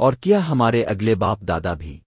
اور کیا ہمارے اگلے باپ دادا بھی؟